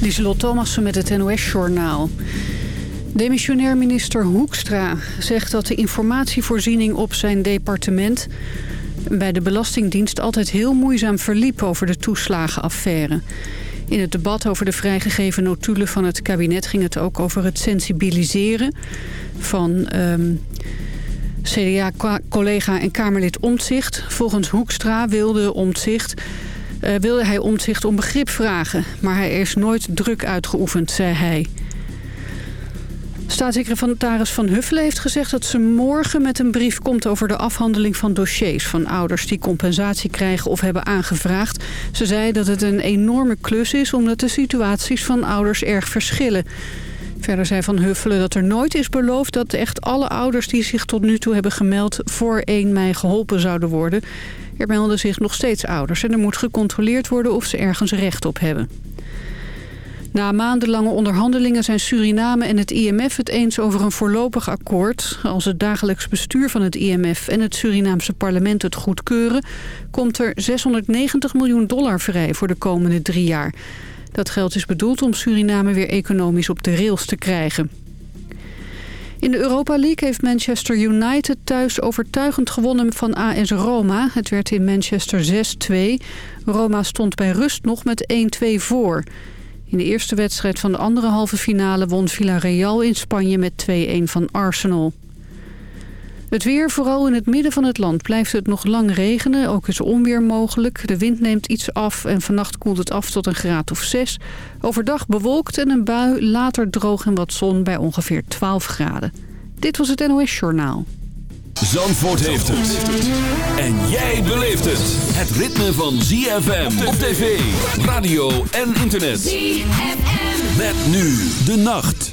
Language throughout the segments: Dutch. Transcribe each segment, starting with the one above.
Lieselot Thomassen met het NOS-journaal. Demissionair minister Hoekstra zegt dat de informatievoorziening op zijn departement... bij de Belastingdienst altijd heel moeizaam verliep over de toeslagenaffaire. In het debat over de vrijgegeven notulen van het kabinet ging het ook over het sensibiliseren van... Ehm, CDA-collega en Kamerlid Omtzigt. Volgens Hoekstra wilde Omtzigt uh, wilde hij omzicht om begrip vragen. Maar hij is nooit druk uitgeoefend, zei hij. Staatssecretaris Van Huffelen heeft gezegd dat ze morgen met een brief komt over de afhandeling van dossiers van ouders die compensatie krijgen of hebben aangevraagd. Ze zei dat het een enorme klus is omdat de situaties van ouders erg verschillen. Verder zei Van Huffelen dat er nooit is beloofd dat echt alle ouders die zich tot nu toe hebben gemeld voor 1 mei geholpen zouden worden. Er melden zich nog steeds ouders en er moet gecontroleerd worden of ze ergens recht op hebben. Na maandenlange onderhandelingen zijn Suriname en het IMF het eens over een voorlopig akkoord. Als het dagelijks bestuur van het IMF en het Surinaamse parlement het goedkeuren... komt er 690 miljoen dollar vrij voor de komende drie jaar. Dat geld is bedoeld om Suriname weer economisch op de rails te krijgen. In de Europa League heeft Manchester United thuis overtuigend gewonnen van AS Roma. Het werd in Manchester 6-2. Roma stond bij rust nog met 1-2 voor. In de eerste wedstrijd van de andere halve finale won Villarreal in Spanje met 2-1 van Arsenal. Het weer, vooral in het midden van het land, blijft het nog lang regenen. Ook is onweer mogelijk. De wind neemt iets af en vannacht koelt het af tot een graad of 6. Overdag bewolkt en een bui, later droog en wat zon bij ongeveer 12 graden. Dit was het NOS Journaal. Zandvoort heeft het. En jij beleeft het. Het ritme van ZFM op tv, radio en internet. ZFM. Met nu de nacht.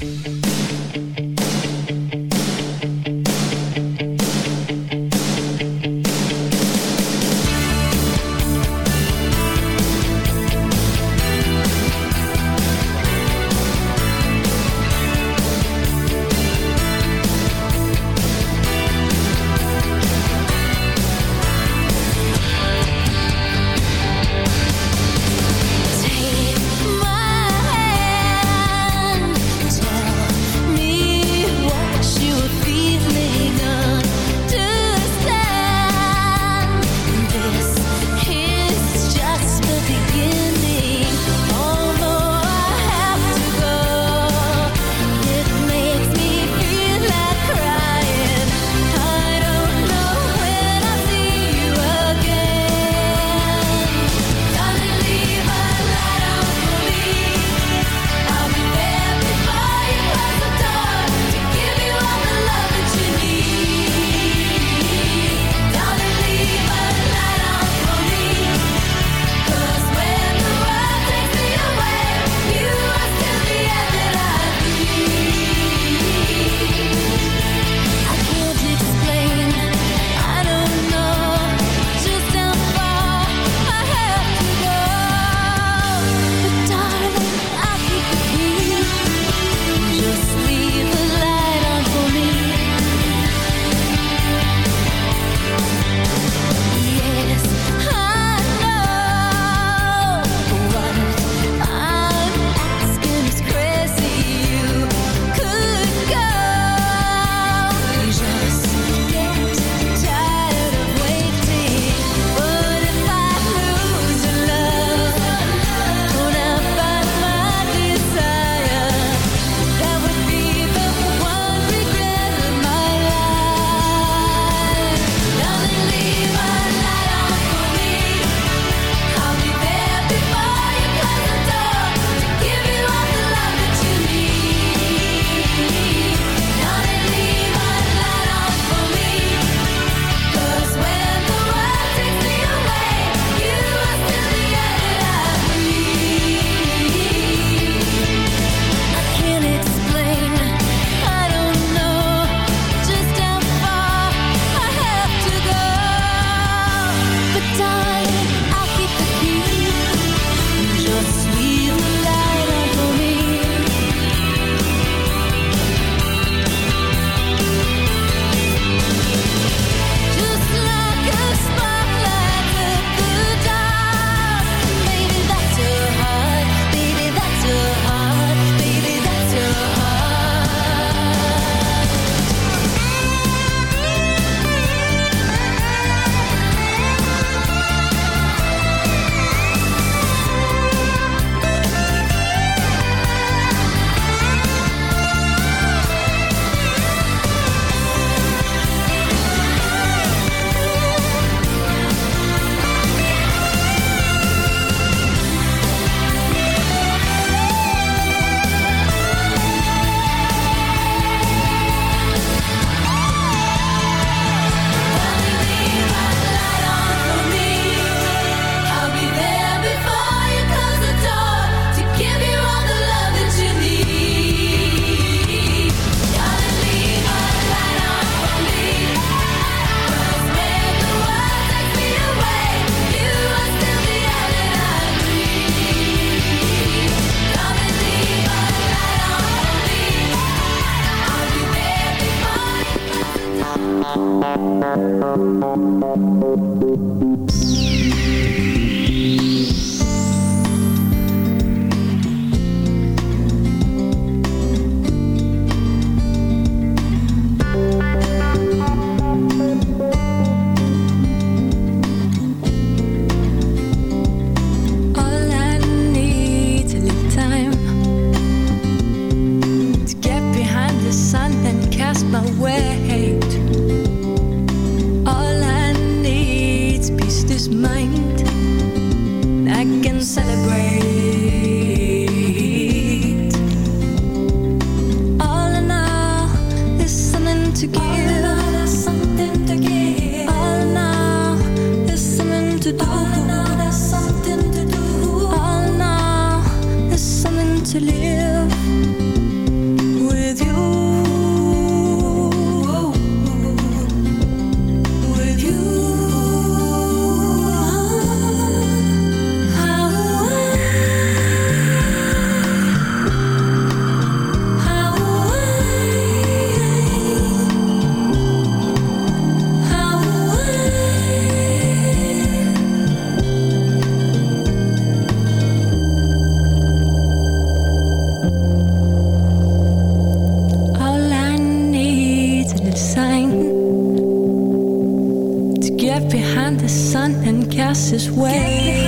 this way.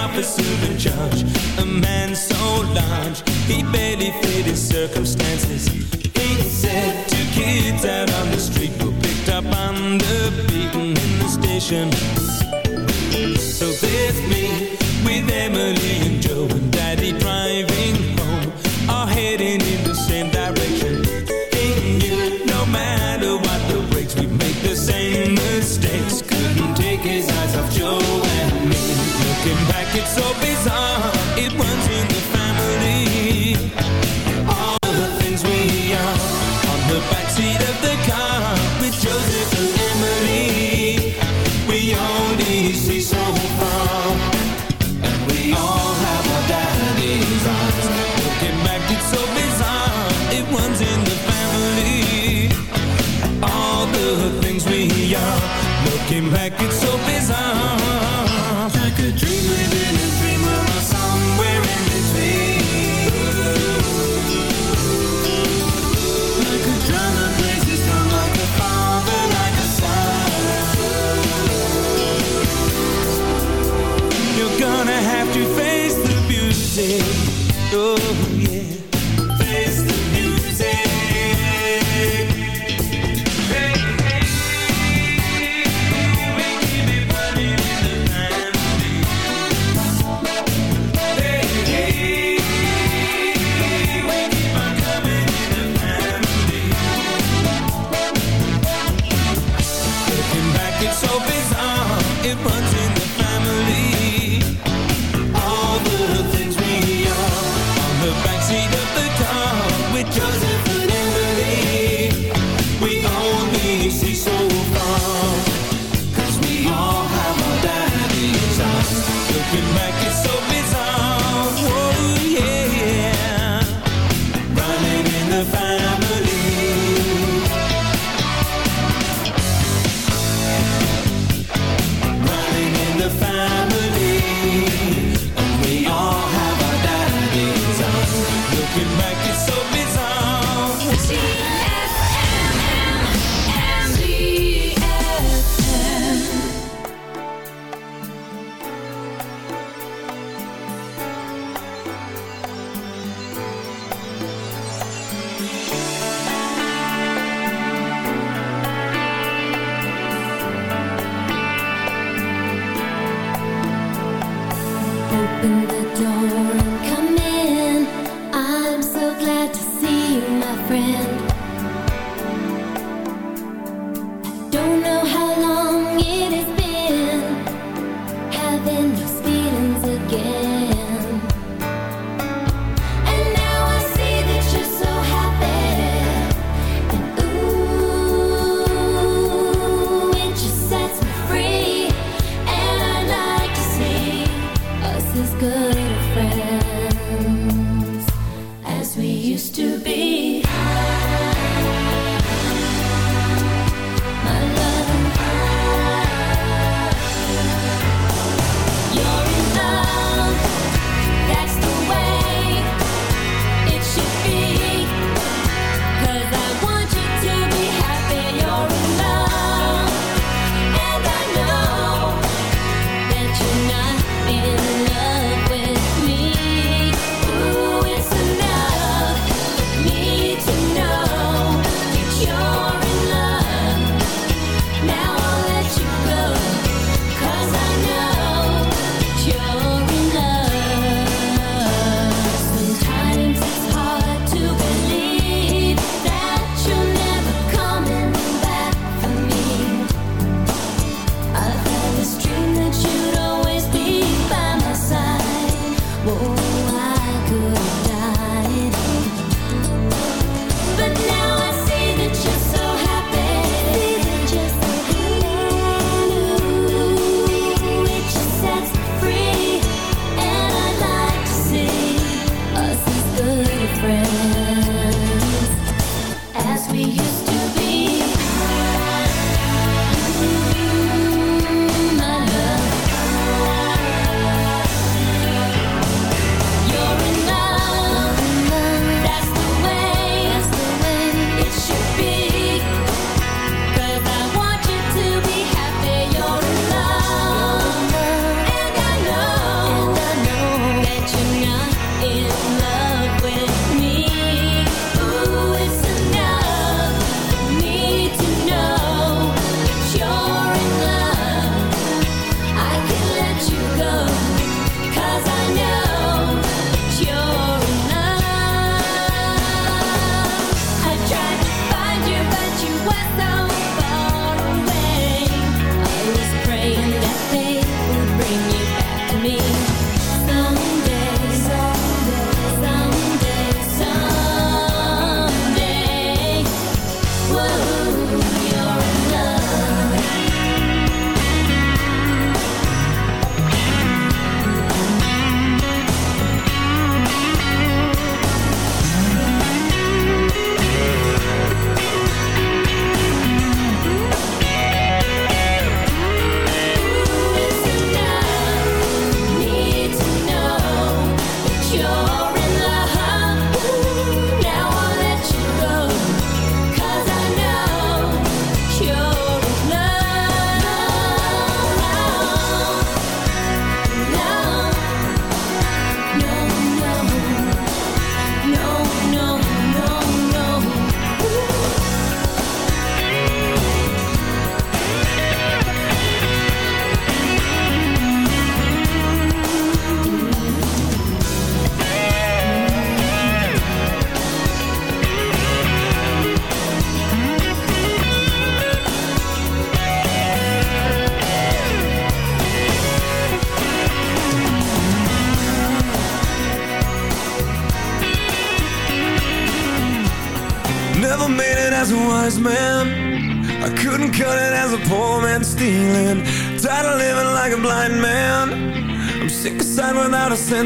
officer a judge A man so large He barely fit his circumstances He said to kids out on the street Who picked up on the beaten in the station So there's me With Emily and Joe.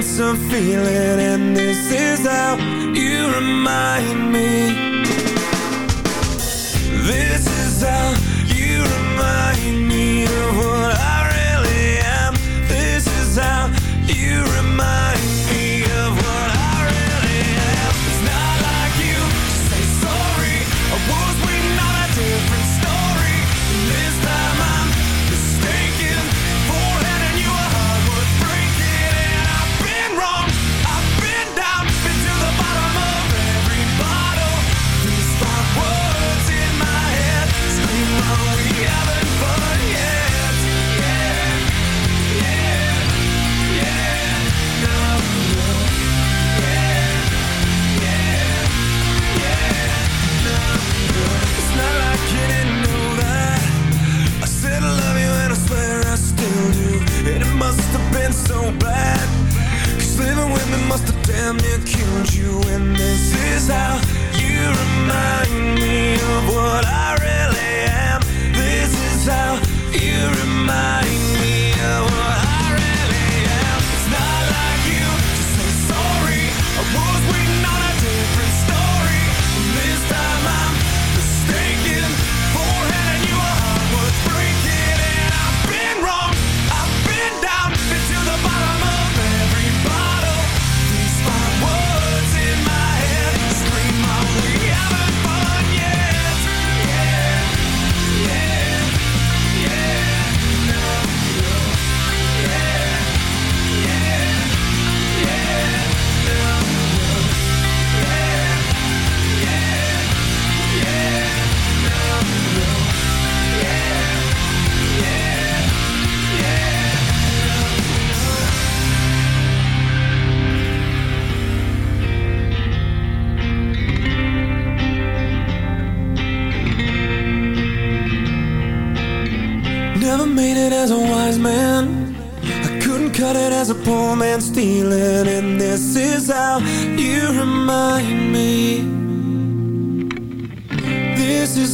sense of feeling.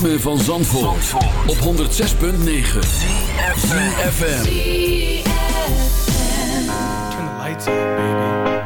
ritme van Zandvoort, Zandvoort. op 106.9 CFFM Turn the lights out, baby.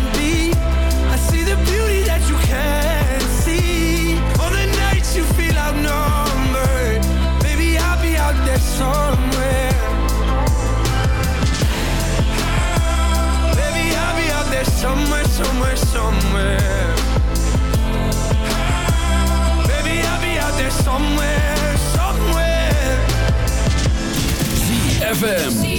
somewhere, somewhere. ZFM.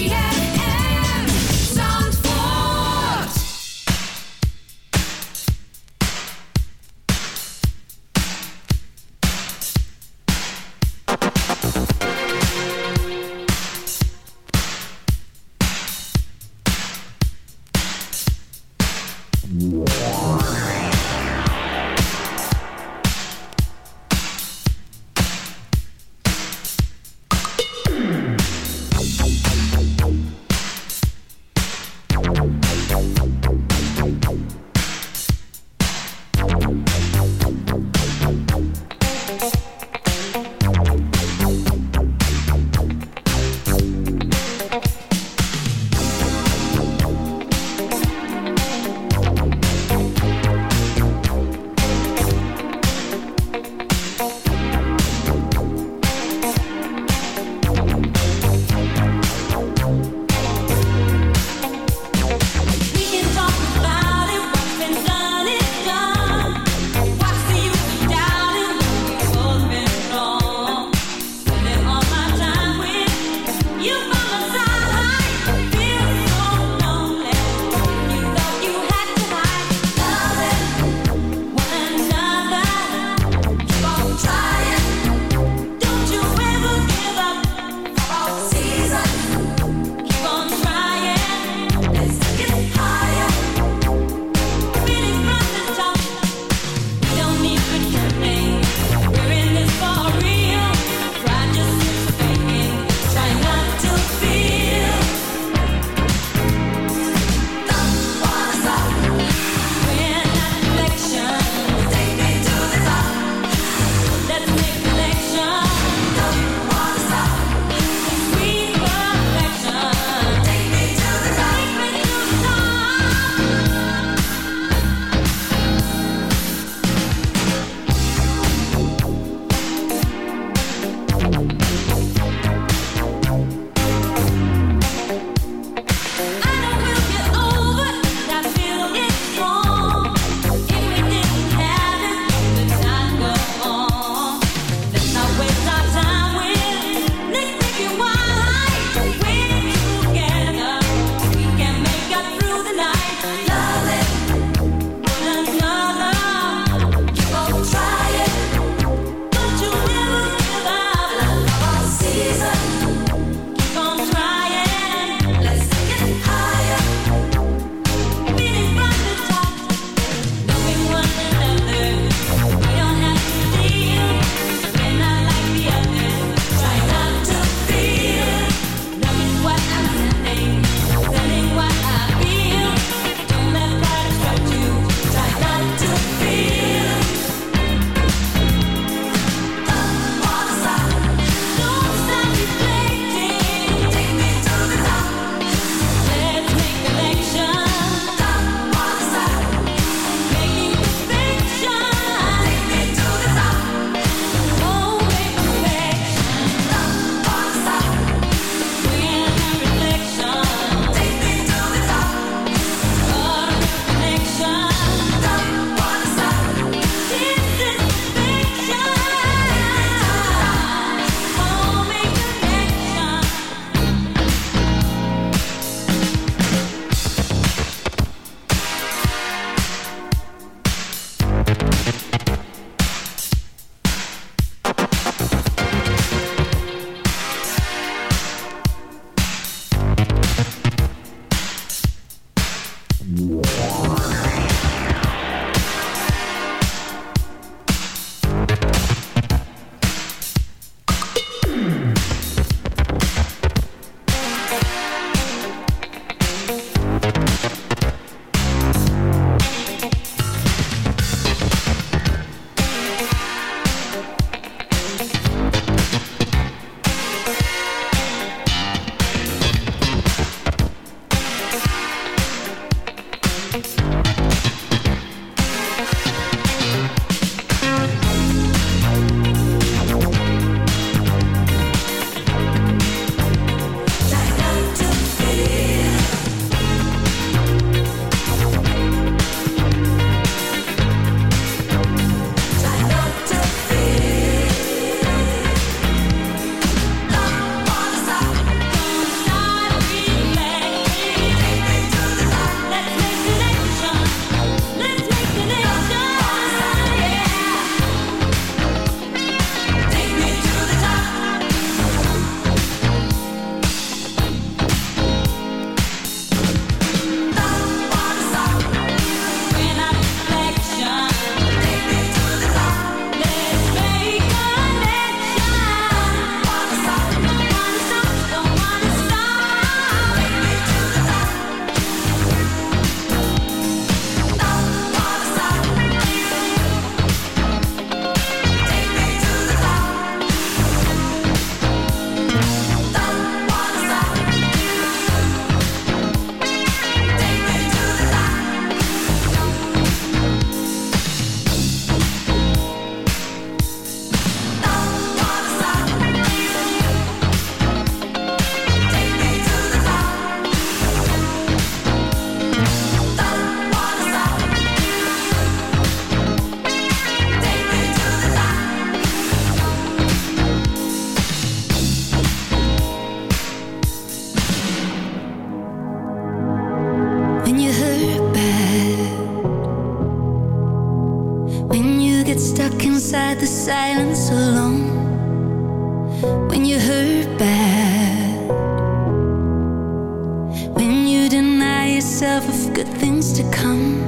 myself of good things to come.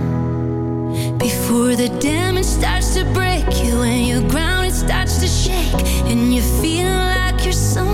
Before the damage starts to break you And your ground it starts to shake. And you feel like you're someone